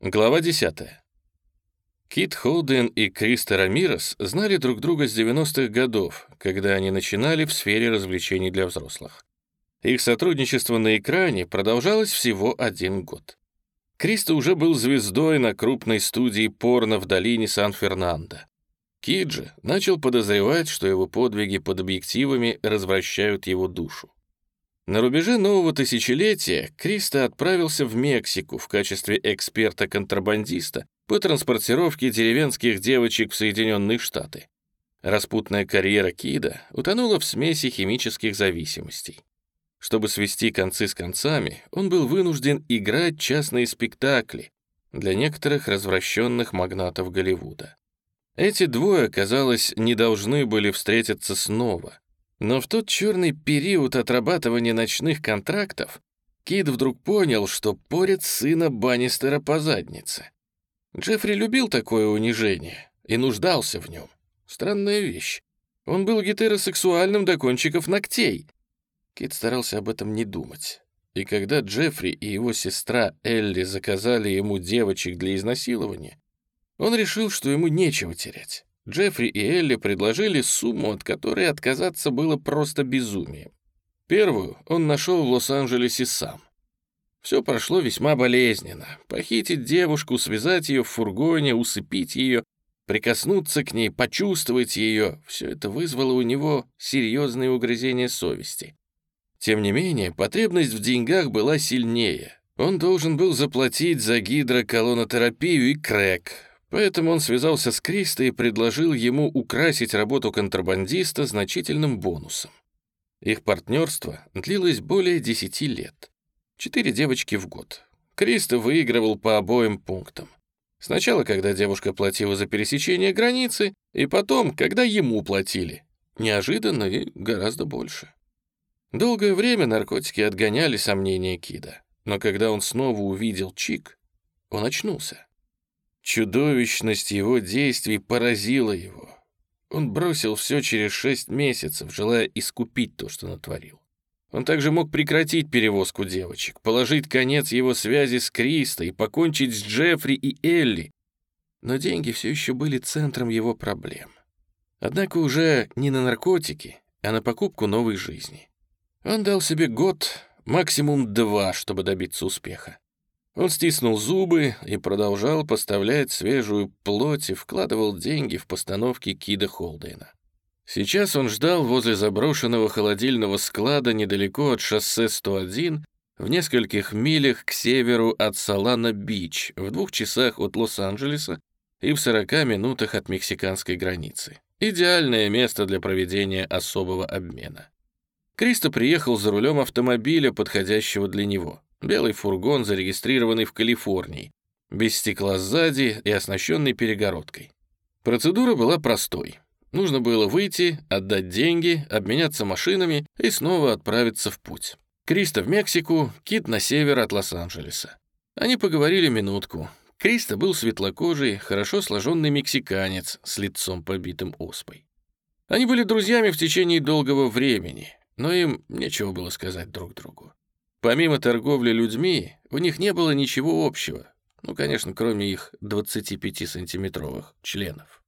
Глава 10. Кит Холден и Криста Рамирес знали друг друга с 90-х годов, когда они начинали в сфере развлечений для взрослых. Их сотрудничество на экране продолжалось всего один год. Криста уже был звездой на крупной студии порно в долине Сан-Фернандо. Кит же начал подозревать, что его подвиги под объективами развращают его душу. На рубеже нового тысячелетия Криста отправился в Мексику в качестве эксперта-контрабандиста по транспортировке деревенских девочек в Соединенные Штаты. Распутная карьера Кида утонула в смеси химических зависимостей. Чтобы свести концы с концами, он был вынужден играть частные спектакли для некоторых развращенных магнатов Голливуда. Эти двое, казалось, не должны были встретиться снова — но в тот черный период отрабатывания ночных контрактов Кид вдруг понял, что порит сына Баннистера по заднице. Джеффри любил такое унижение и нуждался в нем. Странная вещь. Он был гетеросексуальным до кончиков ногтей. Кит старался об этом не думать. И когда Джеффри и его сестра Элли заказали ему девочек для изнасилования, он решил, что ему нечего терять. Джеффри и Элли предложили сумму, от которой отказаться было просто безумием. Первую он нашел в Лос-Анджелесе сам. Все прошло весьма болезненно. Похитить девушку, связать ее в фургоне, усыпить ее, прикоснуться к ней, почувствовать ее — все это вызвало у него серьезные угрызения совести. Тем не менее, потребность в деньгах была сильнее. Он должен был заплатить за гидроколонотерапию и крэк, Поэтому он связался с Кристо и предложил ему украсить работу контрабандиста значительным бонусом. Их партнерство длилось более 10 лет. Четыре девочки в год. Кристо выигрывал по обоим пунктам. Сначала, когда девушка платила за пересечение границы, и потом, когда ему платили. Неожиданно и гораздо больше. Долгое время наркотики отгоняли сомнения Кида, но когда он снова увидел Чик, он очнулся. Чудовищность его действий поразила его. Он бросил все через шесть месяцев, желая искупить то, что натворил. Он также мог прекратить перевозку девочек, положить конец его связи с Кристо и покончить с Джеффри и Элли. Но деньги все еще были центром его проблем. Однако уже не на наркотики, а на покупку новой жизни. Он дал себе год, максимум два, чтобы добиться успеха. Он стиснул зубы и продолжал поставлять свежую плоть и вкладывал деньги в постановки Кида Холдейна. Сейчас он ждал возле заброшенного холодильного склада недалеко от шоссе 101 в нескольких милях к северу от Салана-Бич, в двух часах от Лос-Анджелеса и в 40 минутах от мексиканской границы. Идеальное место для проведения особого обмена. Кристо приехал за рулем автомобиля, подходящего для него. Белый фургон, зарегистрированный в Калифорнии, без стекла сзади и оснащенный перегородкой. Процедура была простой. Нужно было выйти, отдать деньги, обменяться машинами и снова отправиться в путь. Криста в Мексику, Кит на север от Лос-Анджелеса. Они поговорили минутку. Криста был светлокожий, хорошо сложенный мексиканец с лицом побитым оспой. Они были друзьями в течение долгого времени, но им нечего было сказать друг другу. Помимо торговли людьми, у них не было ничего общего, ну, конечно, кроме их 25-сантиметровых членов.